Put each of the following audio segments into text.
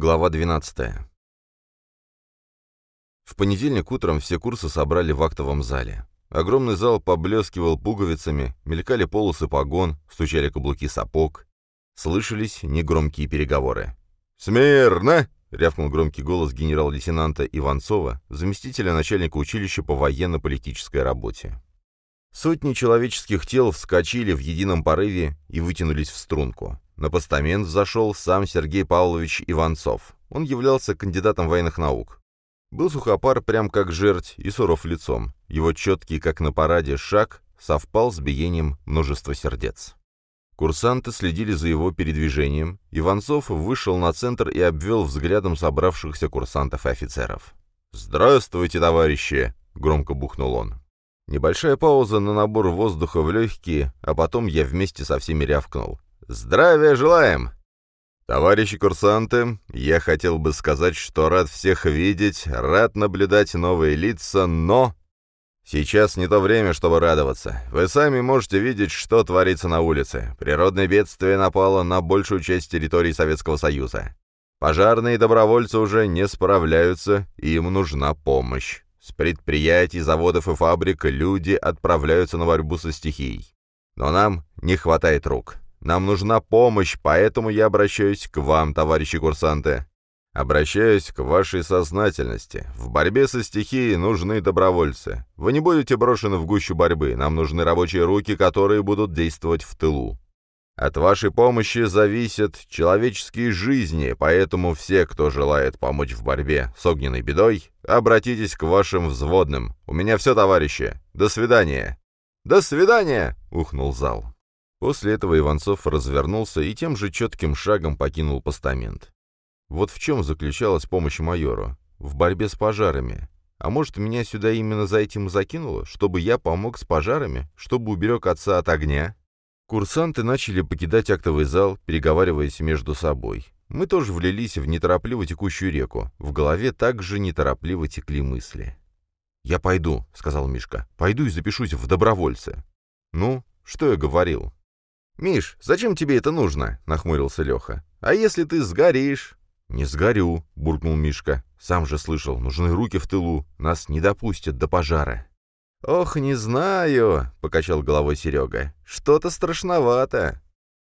Глава 12. В понедельник утром все курсы собрали в актовом зале. Огромный зал поблескивал пуговицами, мелькали полосы погон, стучали каблуки сапог. Слышались негромкие переговоры. «Смирно!» — рявкнул громкий голос генерал-лейтенанта Иванцова, заместителя начальника училища по военно-политической работе. Сотни человеческих тел вскочили в едином порыве и вытянулись в струнку. На постамент зашел сам Сергей Павлович Иванцов. Он являлся кандидатом военных наук. Был сухопар прям как жерть и суров лицом. Его четкий, как на параде, шаг совпал с биением множества сердец. Курсанты следили за его передвижением. Иванцов вышел на центр и обвел взглядом собравшихся курсантов и офицеров. «Здравствуйте, товарищи!» — громко бухнул он. Небольшая пауза на набор воздуха в легкие, а потом я вместе со всеми рявкнул. «Здравия желаем!» Товарищи курсанты, я хотел бы сказать, что рад всех видеть, рад наблюдать новые лица, но... Сейчас не то время, чтобы радоваться. Вы сами можете видеть, что творится на улице. Природное бедствие напало на большую часть территории Советского Союза. Пожарные добровольцы уже не справляются, им нужна помощь. С предприятий, заводов и фабрик люди отправляются на борьбу со стихией. Но нам не хватает рук. Нам нужна помощь, поэтому я обращаюсь к вам, товарищи курсанты. Обращаюсь к вашей сознательности. В борьбе со стихией нужны добровольцы. Вы не будете брошены в гущу борьбы. Нам нужны рабочие руки, которые будут действовать в тылу. От вашей помощи зависят человеческие жизни, поэтому все, кто желает помочь в борьбе с огненной бедой, обратитесь к вашим взводным. У меня все, товарищи. До свидания. До свидания, ухнул зал. После этого Иванцов развернулся и тем же четким шагом покинул постамент. Вот в чем заключалась помощь майору. В борьбе с пожарами. А может, меня сюда именно за этим закинуло? Чтобы я помог с пожарами? Чтобы уберег отца от огня? Курсанты начали покидать актовый зал, переговариваясь между собой. Мы тоже влились в неторопливо текущую реку. В голове также неторопливо текли мысли. «Я пойду», — сказал Мишка. «Пойду и запишусь в добровольцы». «Ну, что я говорил?» «Миш, зачем тебе это нужно?» — нахмурился Леха. «А если ты сгоришь?» «Не сгорю», — буркнул Мишка. «Сам же слышал, нужны руки в тылу. Нас не допустят до пожара». «Ох, не знаю», — покачал головой Серега. «Что-то страшновато».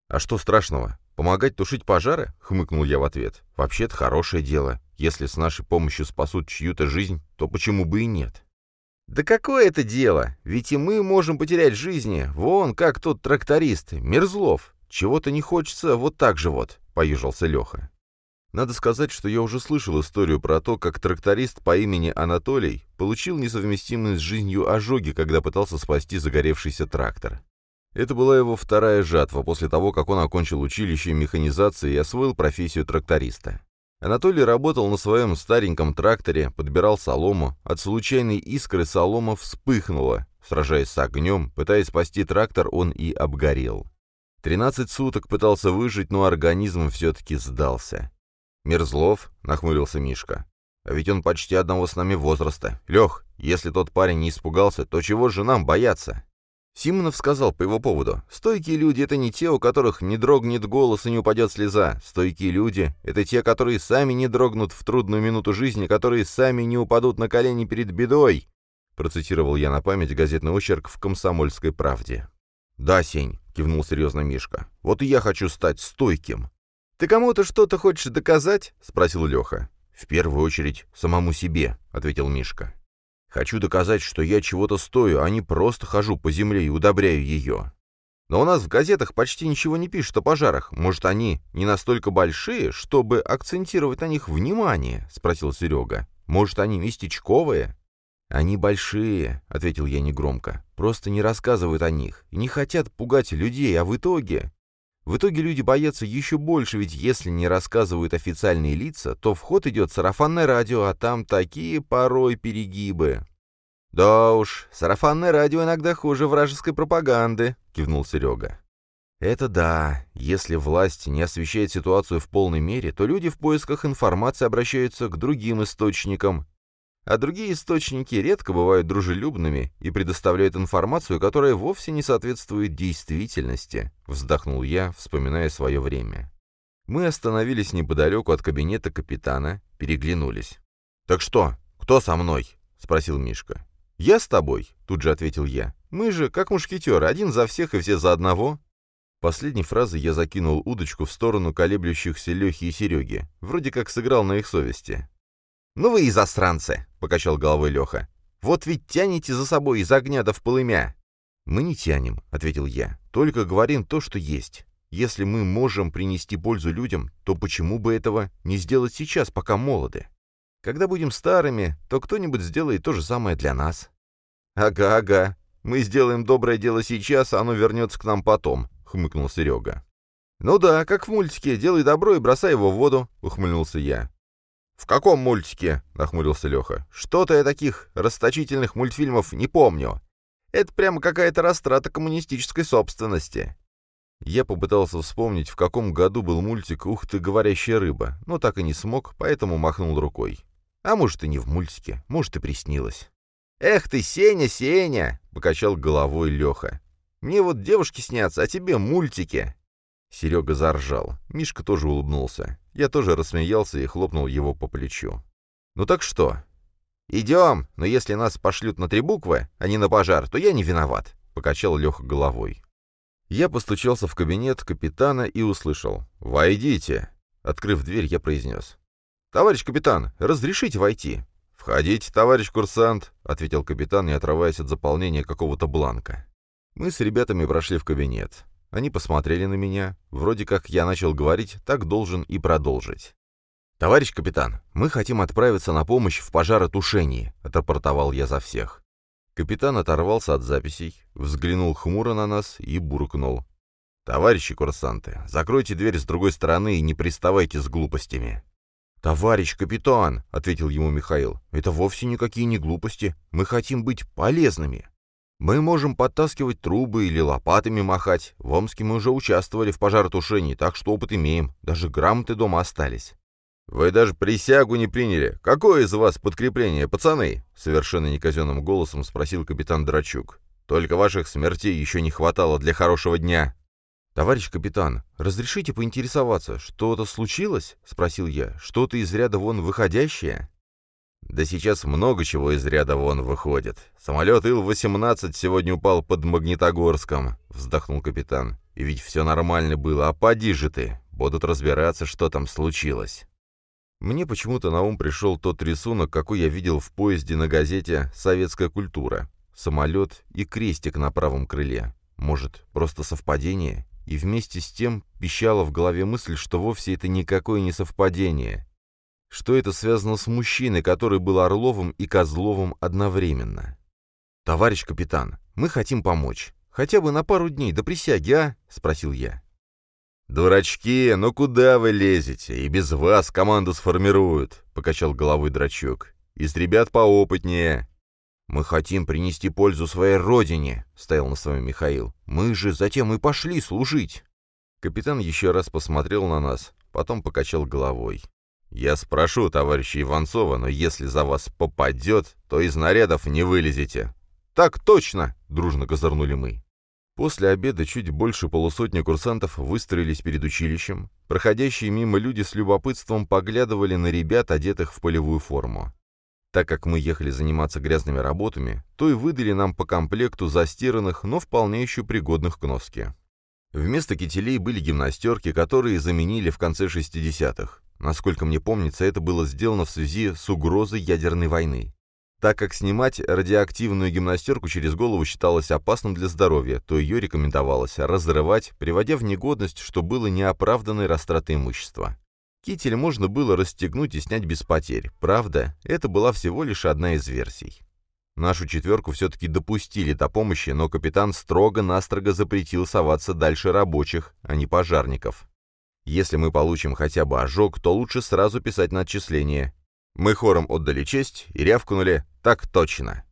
«А что страшного? Помогать тушить пожары?» — хмыкнул я в ответ. «Вообще-то хорошее дело. Если с нашей помощью спасут чью-то жизнь, то почему бы и нет?» «Да какое это дело? Ведь и мы можем потерять жизни. Вон, как тот тракторист, Мерзлов. Чего-то не хочется вот так же вот», — поюжился Леха. Надо сказать, что я уже слышал историю про то, как тракторист по имени Анатолий получил несовместимые с жизнью ожоги, когда пытался спасти загоревшийся трактор. Это была его вторая жатва после того, как он окончил училище механизации и освоил профессию тракториста. Анатолий работал на своем стареньком тракторе, подбирал солому, от случайной искры солома вспыхнула. Сражаясь с огнем, пытаясь спасти трактор, он и обгорел. Тринадцать суток пытался выжить, но организм все-таки сдался. «Мерзлов?» — нахмурился Мишка. «А ведь он почти одного с нами возраста. Лех, если тот парень не испугался, то чего же нам бояться?» Симонов сказал по его поводу, «Стойкие люди — это не те, у которых не дрогнет голос и не упадет слеза. Стойкие люди — это те, которые сами не дрогнут в трудную минуту жизни, которые сами не упадут на колени перед бедой», процитировал я на память газетный очерк в «Комсомольской правде». «Да, Сень», — кивнул серьезно Мишка, — «вот и я хочу стать стойким». «Ты кому-то что-то хочешь доказать?» — спросил Леха. «В первую очередь самому себе», — ответил Мишка. «Хочу доказать, что я чего-то стою, а не просто хожу по земле и удобряю ее. Но у нас в газетах почти ничего не пишут о пожарах. Может, они не настолько большие, чтобы акцентировать на них внимание?» — спросил Серега. «Может, они местечковые?» «Они большие», — ответил я негромко. «Просто не рассказывают о них и не хотят пугать людей, а в итоге...» В итоге люди боятся еще больше, ведь если не рассказывают официальные лица, то в ход идет сарафанное радио, а там такие порой перегибы. «Да уж, сарафанное радио иногда хуже вражеской пропаганды», — кивнул Серега. «Это да. Если власть не освещает ситуацию в полной мере, то люди в поисках информации обращаются к другим источникам, а другие источники редко бывают дружелюбными и предоставляют информацию, которая вовсе не соответствует действительности, вздохнул я, вспоминая свое время. Мы остановились неподалеку от кабинета капитана, переглянулись. «Так что, кто со мной?» — спросил Мишка. «Я с тобой», — тут же ответил я. «Мы же, как мушкетеры, один за всех и все за одного». Последней фразой я закинул удочку в сторону колеблющихся Лехи и Сереги. Вроде как сыграл на их совести. «Ну вы и засранцы!» — покачал головой Леха. «Вот ведь тянете за собой из огня до в полымя!» «Мы не тянем», — ответил я. «Только говорим то, что есть. Если мы можем принести пользу людям, то почему бы этого не сделать сейчас, пока молоды? Когда будем старыми, то кто-нибудь сделает то же самое для нас». «Ага, ага. Мы сделаем доброе дело сейчас, а оно вернется к нам потом», хмыкнул Серега. «Ну да, как в мультике, делай добро и бросай его в воду», — ухмыльнулся я. «В каком мультике?» — нахмурился Леха. «Что-то я таких расточительных мультфильмов не помню. Это прямо какая-то растрата коммунистической собственности». Я попытался вспомнить, в каком году был мультик «Ух ты, говорящая рыба», но так и не смог, поэтому махнул рукой. А может, и не в мультике, может, и приснилось. «Эх ты, Сеня, Сеня!» — покачал головой Леха. Мне вот девушки снятся, а тебе мультики!» Серега заржал. Мишка тоже улыбнулся. Я тоже рассмеялся и хлопнул его по плечу. «Ну так что?» «Идем, но если нас пошлют на три буквы, а не на пожар, то я не виноват», — покачал Леха головой. Я постучался в кабинет капитана и услышал. «Войдите!» Открыв дверь, я произнес. «Товарищ капитан, разрешите войти?» «Входите, товарищ курсант», — ответил капитан, не отрываясь от заполнения какого-то бланка. Мы с ребятами прошли в кабинет. Они посмотрели на меня. Вроде как я начал говорить, так должен и продолжить. «Товарищ капитан, мы хотим отправиться на помощь в пожаротушении», — отрапортовал я за всех. Капитан оторвался от записей, взглянул хмуро на нас и буркнул. «Товарищи курсанты, закройте дверь с другой стороны и не приставайте с глупостями». «Товарищ капитан», — ответил ему Михаил, — «это вовсе никакие не глупости. Мы хотим быть полезными». Мы можем подтаскивать трубы или лопатами махать. В Омске мы уже участвовали в пожаротушении, так что опыт имеем. Даже грамоты дома остались. «Вы даже присягу не приняли. Какое из вас подкрепление, пацаны?» Совершенно неказенным голосом спросил капитан Драчук. «Только ваших смертей еще не хватало для хорошего дня». «Товарищ капитан, разрешите поинтересоваться, что-то случилось?» — спросил я. «Что-то из ряда вон выходящее?» Да сейчас много чего из ряда вон выходит. Самолет Ил-18 сегодня упал под Магнитогорском, вздохнул капитан. И ведь все нормально было, а поди же ты. Будут разбираться, что там случилось. Мне почему-то на ум пришел тот рисунок, какой я видел в поезде на газете «Советская культура». Самолет и крестик на правом крыле. Может, просто совпадение? И вместе с тем пищала в голове мысль, что вовсе это никакое не совпадение, что это связано с мужчиной, который был Орловым и Козловым одновременно. «Товарищ капитан, мы хотим помочь. Хотя бы на пару дней до присяги, а?» — спросил я. «Дурачки, ну куда вы лезете? И без вас команду сформируют», — покачал головой драчок. «Из ребят поопытнее». «Мы хотим принести пользу своей родине», — стоял на своем Михаил. «Мы же затем и пошли служить». Капитан еще раз посмотрел на нас, потом покачал головой. «Я спрошу товарища Иванцова, но если за вас попадет, то из нарядов не вылезете». «Так точно!» — дружно козырнули мы. После обеда чуть больше полусотни курсантов выстроились перед училищем. Проходящие мимо люди с любопытством поглядывали на ребят, одетых в полевую форму. Так как мы ехали заниматься грязными работами, то и выдали нам по комплекту застиранных, но вполне еще пригодных к носке. Вместо кителей были гимнастерки, которые заменили в конце 60-х. Насколько мне помнится, это было сделано в связи с угрозой ядерной войны. Так как снимать радиоактивную гимнастерку через голову считалось опасным для здоровья, то ее рекомендовалось разрывать, приводя в негодность, что было неоправданной растратой имущества. Китель можно было расстегнуть и снять без потерь. Правда, это была всего лишь одна из версий. Нашу четверку все-таки допустили до помощи, но капитан строго-настрого запретил соваться дальше рабочих, а не пожарников. Если мы получим хотя бы ожог, то лучше сразу писать на отчисление. Мы хором отдали честь и рявкнули «так точно».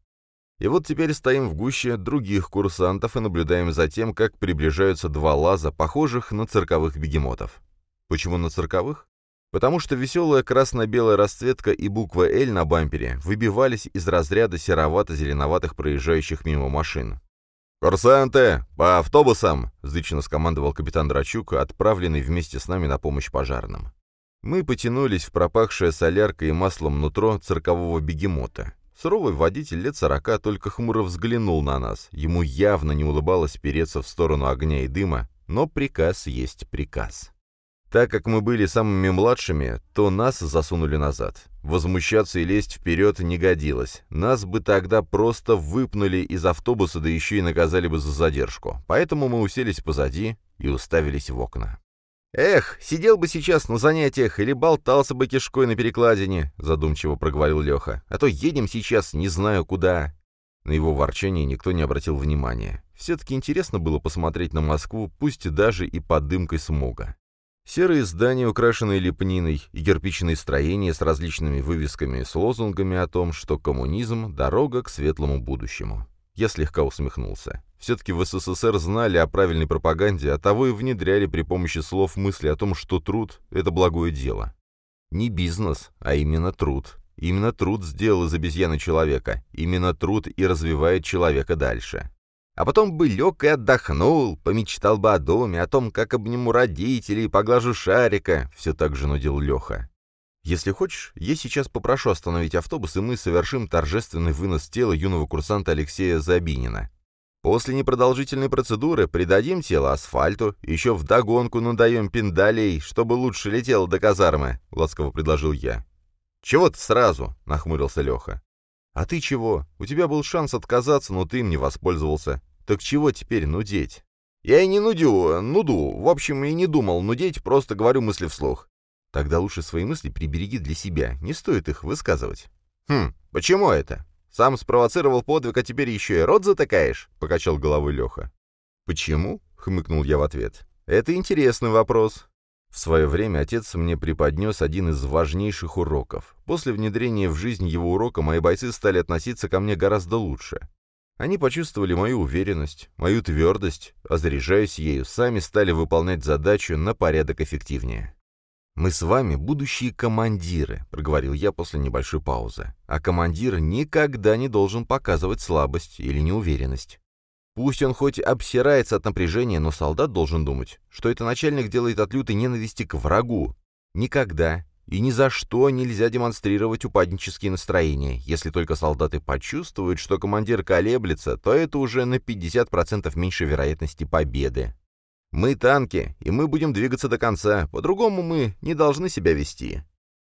И вот теперь стоим в гуще других курсантов и наблюдаем за тем, как приближаются два лаза, похожих на цирковых бегемотов. Почему на цирковых? Потому что веселая красно-белая расцветка и буква «Л» на бампере выбивались из разряда серовато-зеленоватых проезжающих мимо машин. «Курсанты, по автобусам!» — зычно скомандовал капитан Драчук, отправленный вместе с нами на помощь пожарным. Мы потянулись в пропахшее соляркой и маслом нутро циркового бегемота. Суровый водитель лет сорока только хмуро взглянул на нас. Ему явно не улыбалось переться в сторону огня и дыма, но приказ есть приказ. Так как мы были самыми младшими, то нас засунули назад. Возмущаться и лезть вперед не годилось. Нас бы тогда просто выпнули из автобуса, да еще и наказали бы за задержку. Поэтому мы уселись позади и уставились в окна. «Эх, сидел бы сейчас на занятиях или болтался бы кишкой на перекладине», — задумчиво проговорил Леха. «А то едем сейчас не знаю куда». На его ворчание никто не обратил внимания. Все-таки интересно было посмотреть на Москву, пусть даже и под дымкой смога. Серые здания, украшенные лепниной, и кирпичные строения с различными вывесками с лозунгами о том, что коммунизм – дорога к светлому будущему. Я слегка усмехнулся. Все-таки в СССР знали о правильной пропаганде, а того и внедряли при помощи слов мысли о том, что труд – это благое дело. Не бизнес, а именно труд. Именно труд сделал из обезьяны человека. Именно труд и развивает человека дальше. А потом бы лег и отдохнул, помечтал бы о доме, о том, как обниму родителей, поглажу шарика, все так же нудил Леха. Если хочешь, я сейчас попрошу остановить автобус, и мы совершим торжественный вынос тела юного курсанта Алексея Забинина. После непродолжительной процедуры придадим тело асфальту, еще вдогонку надаем пиндалей, чтобы лучше летело до казармы», — ласково предложил я. «Чего ты сразу?» — нахмурился Леха. «А ты чего? У тебя был шанс отказаться, но ты им не воспользовался. Так чего теперь нудеть? Я и не нудю, нуду. В общем, и не думал нудеть, просто говорю мысли вслух. Тогда лучше свои мысли прибереги для себя, не стоит их высказывать. Хм, почему это? Сам спровоцировал подвиг, а теперь еще и рот затыкаешь? Покачал головой Леха. Почему? Хмыкнул я в ответ. Это интересный вопрос. В свое время отец мне преподнес один из важнейших уроков. После внедрения в жизнь его урока мои бойцы стали относиться ко мне гораздо лучше. Они почувствовали мою уверенность, мою твердость, а заряжаясь ею, сами стали выполнять задачу на порядок эффективнее. «Мы с вами будущие командиры», — проговорил я после небольшой паузы. «А командир никогда не должен показывать слабость или неуверенность. Пусть он хоть обсирается от напряжения, но солдат должен думать, что это начальник делает от лютой ненависти к врагу. Никогда и ни за что нельзя демонстрировать упаднические настроения. Если только солдаты почувствуют, что командир колеблется, то это уже на 50% меньше вероятности победы. Мы танки, и мы будем двигаться до конца, по-другому мы не должны себя вести.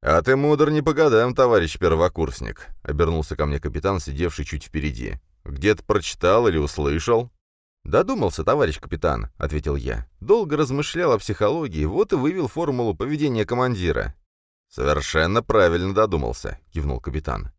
«А ты мудр не по годам, товарищ первокурсник», — обернулся ко мне капитан, сидевший чуть впереди. «Где-то прочитал или услышал?» «Додумался, товарищ капитан», — ответил я. «Долго размышлял о психологии, вот и вывел формулу поведения командира. «Совершенно правильно додумался», — кивнул капитан.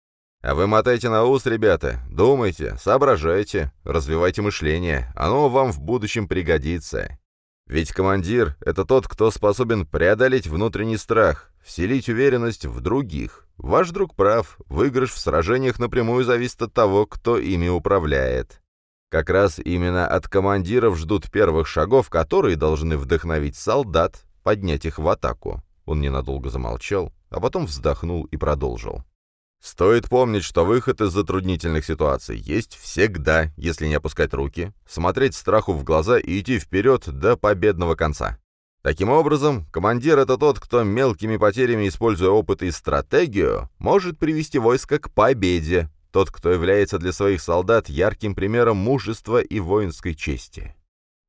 «А вы мотайте на ус, ребята, думайте, соображайте, развивайте мышление, оно вам в будущем пригодится. Ведь командир — это тот, кто способен преодолеть внутренний страх, вселить уверенность в других. Ваш друг прав, выигрыш в сражениях напрямую зависит от того, кто ими управляет. Как раз именно от командиров ждут первых шагов, которые должны вдохновить солдат, поднять их в атаку. Он ненадолго замолчал, а потом вздохнул и продолжил. Стоит помнить, что выход из затруднительных ситуаций есть всегда, если не опускать руки, смотреть страху в глаза и идти вперед до победного конца. Таким образом, командир — это тот, кто мелкими потерями, используя опыт и стратегию, может привести войско к победе, тот, кто является для своих солдат ярким примером мужества и воинской чести.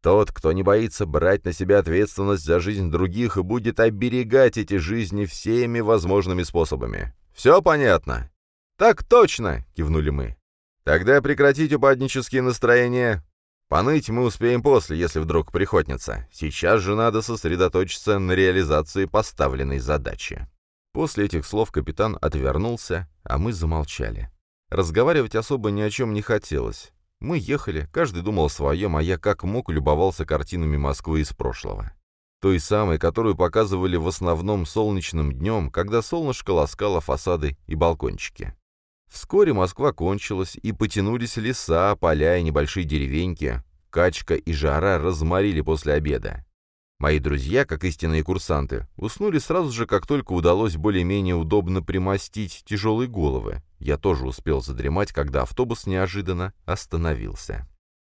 Тот, кто не боится брать на себя ответственность за жизнь других и будет оберегать эти жизни всеми возможными способами. Все понятно? Так точно, кивнули мы. Тогда прекратить упаднические настроения. Поныть мы успеем после, если вдруг приходится. Сейчас же надо сосредоточиться на реализации поставленной задачи. После этих слов капитан отвернулся, а мы замолчали. Разговаривать особо ни о чем не хотелось. Мы ехали, каждый думал о своем, а я как мог любовался картинами Москвы из прошлого. Той самой, которую показывали в основном солнечным днем, когда солнышко ласкало фасады и балкончики. Вскоре Москва кончилась, и потянулись леса, поля и небольшие деревеньки. Качка и жара разморили после обеда. Мои друзья, как истинные курсанты, уснули сразу же, как только удалось более-менее удобно примостить тяжелые головы. Я тоже успел задремать, когда автобус неожиданно остановился.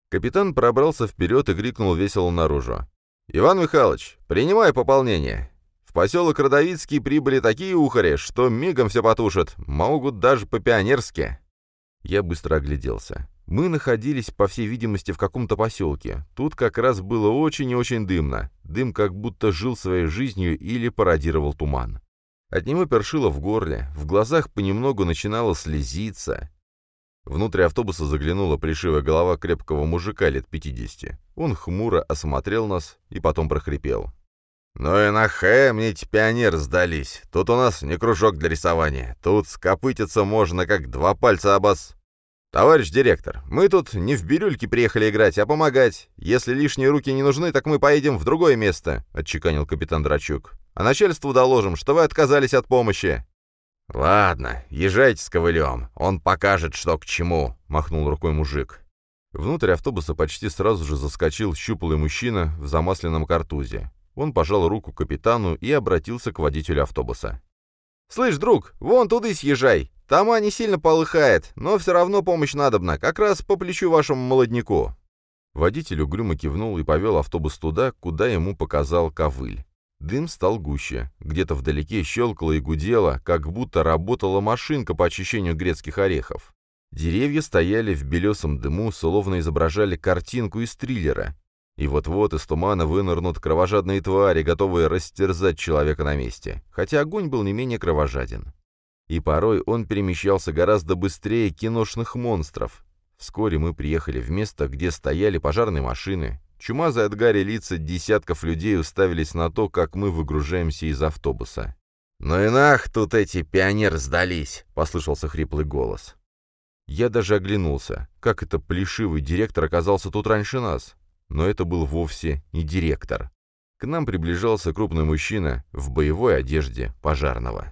Капитан пробрался вперед и крикнул весело наружу. «Иван Михайлович, принимай пополнение. В поселок Родовицкий прибыли такие ухари, что мигом все потушат, могут даже по-пионерски». Я быстро огляделся. Мы находились, по всей видимости, в каком-то поселке. Тут как раз было очень и очень дымно. Дым как будто жил своей жизнью или пародировал туман. От него першило в горле, в глазах понемногу начинало слезиться. Внутрь автобуса заглянула плешивая голова крепкого мужика лет пятидесяти. Он хмуро осмотрел нас и потом прохрипел. «Ну и на мне эти пионеры сдались. Тут у нас не кружок для рисования. Тут скопытиться можно, как два пальца обос...» «Товарищ директор, мы тут не в бирюльке приехали играть, а помогать. Если лишние руки не нужны, так мы поедем в другое место», — отчеканил капитан Драчук. «А начальству доложим, что вы отказались от помощи». «Ладно, езжайте с ковылем, он покажет, что к чему», — махнул рукой мужик. Внутрь автобуса почти сразу же заскочил щуплый мужчина в замасленном картузе. Он пожал руку капитану и обратился к водителю автобуса. «Слышь, друг, вон туда съезжай. Тома не сильно полыхает, но все равно помощь надобна, как раз по плечу вашему молодняку». Водитель угрюмо кивнул и повел автобус туда, куда ему показал ковыль. Дым стал гуще. Где-то вдалеке щелкало и гудело, как будто работала машинка по очищению грецких орехов. Деревья стояли в белесом дыму, словно изображали картинку из триллера. И вот-вот из тумана вынырнут кровожадные твари, готовые растерзать человека на месте. Хотя огонь был не менее кровожаден. И порой он перемещался гораздо быстрее киношных монстров. Вскоре мы приехали в место, где стояли пожарные машины, Чумазые от гари лица десятков людей уставились на то, как мы выгружаемся из автобуса. «Ну и нах, тут эти пионеры сдались!» — послышался хриплый голос. Я даже оглянулся, как это плешивый директор оказался тут раньше нас. Но это был вовсе не директор. К нам приближался крупный мужчина в боевой одежде пожарного.